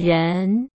人